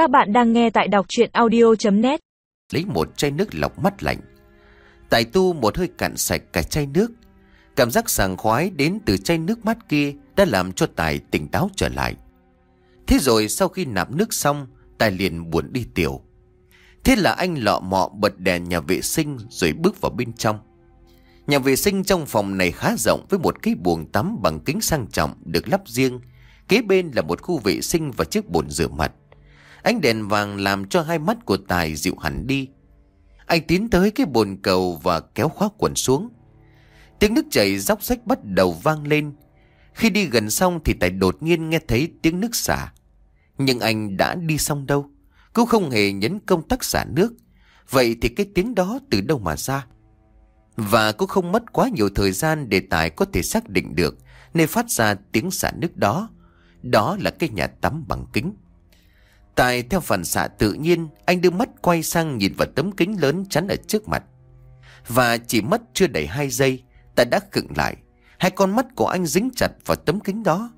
Các bạn đang nghe tại đọc chuyện audio.net Lấy một chai nước lọc mắt lạnh. Tài tu một hơi cạn sạch cả chai nước. Cảm giác sảng khoái đến từ chai nước mát kia Đã làm cho Tài tỉnh táo trở lại. Thế rồi sau khi nạp nước xong, Tài liền buồn đi tiểu. Thế là anh lọ mọ bật đèn nhà vệ sinh Rồi bước vào bên trong. Nhà vệ sinh trong phòng này khá rộng Với một cái buồng tắm bằng kính sang trọng Được lắp riêng. Kế bên là một khu vệ sinh và chiếc bồn rửa mặt. Ánh đèn vàng làm cho hai mắt của Tài dịu hẳn đi. Anh tiến tới cái bồn cầu và kéo khóa quần xuống. Tiếng nước chảy róc rách bắt đầu vang lên. Khi đi gần xong thì Tài đột nhiên nghe thấy tiếng nước xả. Nhưng anh đã đi xong đâu? Cũng không hề nhấn công tắc xả nước. Vậy thì cái tiếng đó từ đâu mà ra? Và cũng không mất quá nhiều thời gian để Tài có thể xác định được Nơi phát ra tiếng xả nước đó. Đó là cái nhà tắm bằng kính. Tài theo phản xạ tự nhiên, Anh đưa mắt quay sang nhìn vào tấm kính lớn chắn ở trước mặt. Và chỉ mất chưa đầy hai giây Tài đã khựng lại. Hai con mắt của anh dính chặt vào tấm kính đó.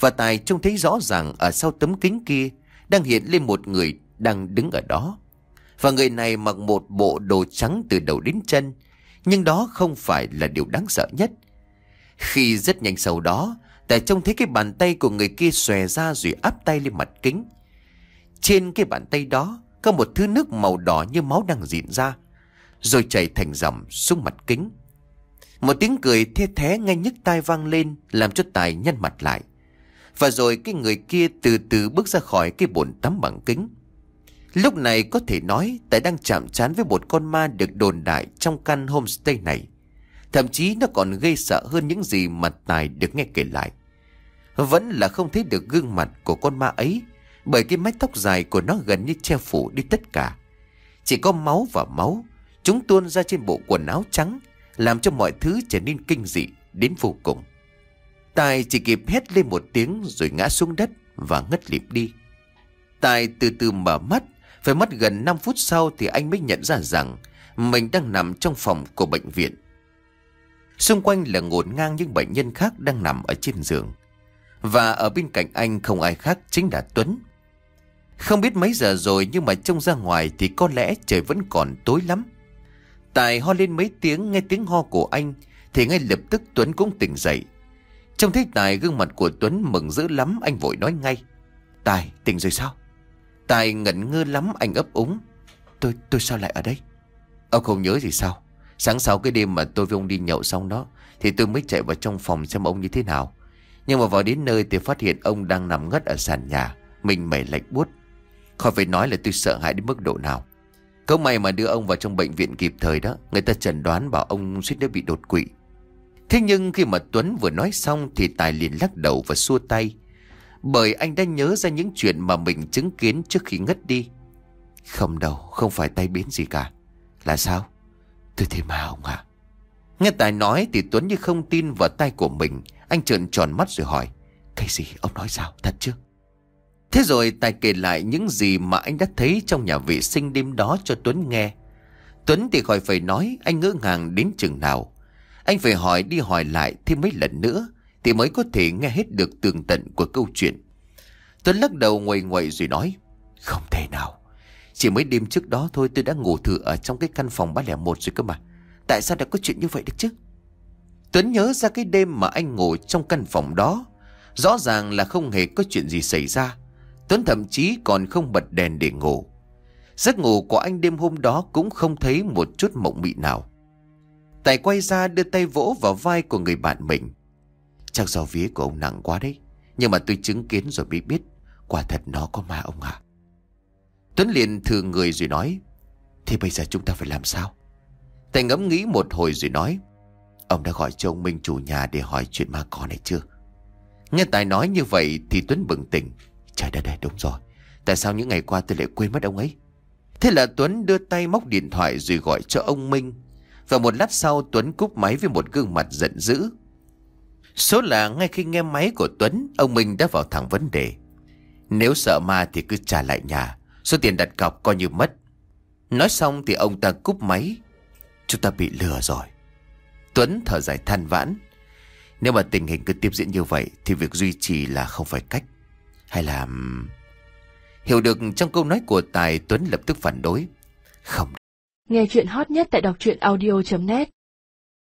Và Tài trông thấy rõ ràng Ở sau tấm kính kia Đang hiện lên một người đang đứng ở đó. Và người này mặc một bộ đồ trắng từ đầu đến chân, Nhưng đó không phải là điều đáng sợ nhất. Khi rất nhanh sau đó, Tài trông thấy cái bàn tay của người kia xòe ra rồi áp tay lên mặt kính trên cái bàn tay đó có một thứ nước màu đỏ như máu đang dịn ra, rồi chảy thành dòng xuống mặt kính. Một tiếng cười thê thé ngay nhức tai vang lên làm cho Tài nhăn mặt lại. Và rồi cái người kia từ từ bước ra khỏi cái bồn tắm bằng kính. Lúc này có thể nói Tài đang chạm chán với một con ma được đồn đại trong căn homestay này. Thậm chí nó còn gây sợ hơn những gì mà Tài được nghe kể lại. Vẫn là không thấy được gương mặt của con ma ấy bởi cái mái tóc dài của nó gần như che phủ đi tất cả. Chỉ có máu và máu, Chúng tuôn ra trên bộ quần áo trắng, Làm cho mọi thứ trở nên kinh dị, Đến vô cùng. Tài chỉ kịp hét lên một tiếng Rồi ngã xuống đất và ngất lịm đi. Tài từ từ mở mắt, Phải mất gần 5 phút sau Thì anh mới nhận ra rằng Mình đang nằm trong phòng của bệnh viện. Xung quanh là ngổn ngang những bệnh nhân khác đang nằm ở trên giường. Và ở bên cạnh anh không ai khác chính là Tuấn không biết mấy giờ rồi nhưng mà trông ra ngoài thì có lẽ trời vẫn còn tối lắm. Tài ho lên mấy tiếng, nghe tiếng ho của anh, thì ngay lập tức Tuấn cũng tỉnh dậy. Trông thấy Tài gương mặt của Tuấn mừng dữ lắm, anh vội nói ngay. Tài, tỉnh rồi sao? Tài ngẩn ngơ lắm, anh ấp úng. Tôi tôi sao lại ở đây? Ông không nhớ gì sao? Sáng sau cái đêm mà tôi với ông đi nhậu xong đó, thì tôi mới chạy vào trong phòng xem ông như thế nào. Nhưng mà vào đến nơi thì phát hiện ông đang nằm ngất ở sàn nhà. Mình mẩy lạnh buốt Khỏi phải nói là tôi sợ hãi đến mức độ nào Câu may mà đưa ông vào trong bệnh viện kịp thời đó Người ta chẩn đoán bảo ông suýt nữa bị đột quỵ Thế nhưng khi mà Tuấn vừa nói xong Thì Tài liền lắc đầu và xua tay Bởi anh đã nhớ ra những chuyện mà mình chứng kiến trước khi ngất đi Không đâu, không phải tay biến gì cả Là sao? Tôi thấy mà ông à Nghe Tài nói thì Tuấn như không tin vào tay của mình Anh trợn tròn mắt rồi hỏi Cái gì? Ông nói sao? Thật chứ? Thế rồi Tài kể lại những gì mà anh đã thấy trong nhà vệ sinh đêm đó cho Tuấn nghe. Tuấn thì khỏi phải nói anh ngỡ ngàng đến chừng nào. Anh phải hỏi đi hỏi lại thêm mấy lần nữa thì mới có thể nghe hết được tường tận của câu chuyện. Tuấn lắc đầu ngoầy ngoậy rồi nói, Không thể nào. Chỉ mấy đêm trước đó thôi tôi đã ngủ thử ở trong cái căn phòng 301 rồi cơ mà. Tại sao đã có chuyện như vậy được chứ? Tuấn nhớ ra cái đêm mà anh ngủ trong căn phòng đó. Rõ ràng là không hề có chuyện gì xảy ra. Tuấn thậm chí còn không bật đèn để ngủ. Giấc ngủ của anh đêm hôm đó cũng không thấy một chút mộng mị nào. Tài quay ra đưa tay vỗ vào vai của người bạn mình. Chắc do vía của ông nặng quá đấy. Nhưng mà tôi chứng kiến rồi mới biết. Quả thật nó có ma ông ạ. Tuấn liền thừa người rồi nói. Thế bây giờ chúng ta phải làm sao? Tài ngẫm nghĩ một hồi rồi nói. Ông đã gọi cho ông Minh chủ nhà để hỏi chuyện ma con này chưa? Nghe Tài nói như vậy thì Tuấn bừng tỉnh. Trời đất ơi, đúng rồi. Tại sao những ngày qua tôi lại quên mất ông ấy? Thế là Tuấn đưa tay móc điện thoại rồi gọi cho ông Minh. Và một lát sau, Tuấn cúp máy với một gương mặt giận dữ. Số là ngay khi nghe máy của Tuấn, Ông Minh đã vào thẳng vấn đề. Nếu sợ ma thì cứ trả lại nhà. Số tiền đặt cọc coi như mất. Nói xong thì ông ta cúp máy. Chúng ta bị lừa rồi. Tuấn thở dài than vãn. Nếu mà tình hình cứ tiếp diễn như vậy Thì việc duy trì là không phải cách hay là... Hiểu được trong câu nói của Tài Tuấn lập tức phản đối. Không. Nghe chuyện hot nhất tại đọc truyện audio.net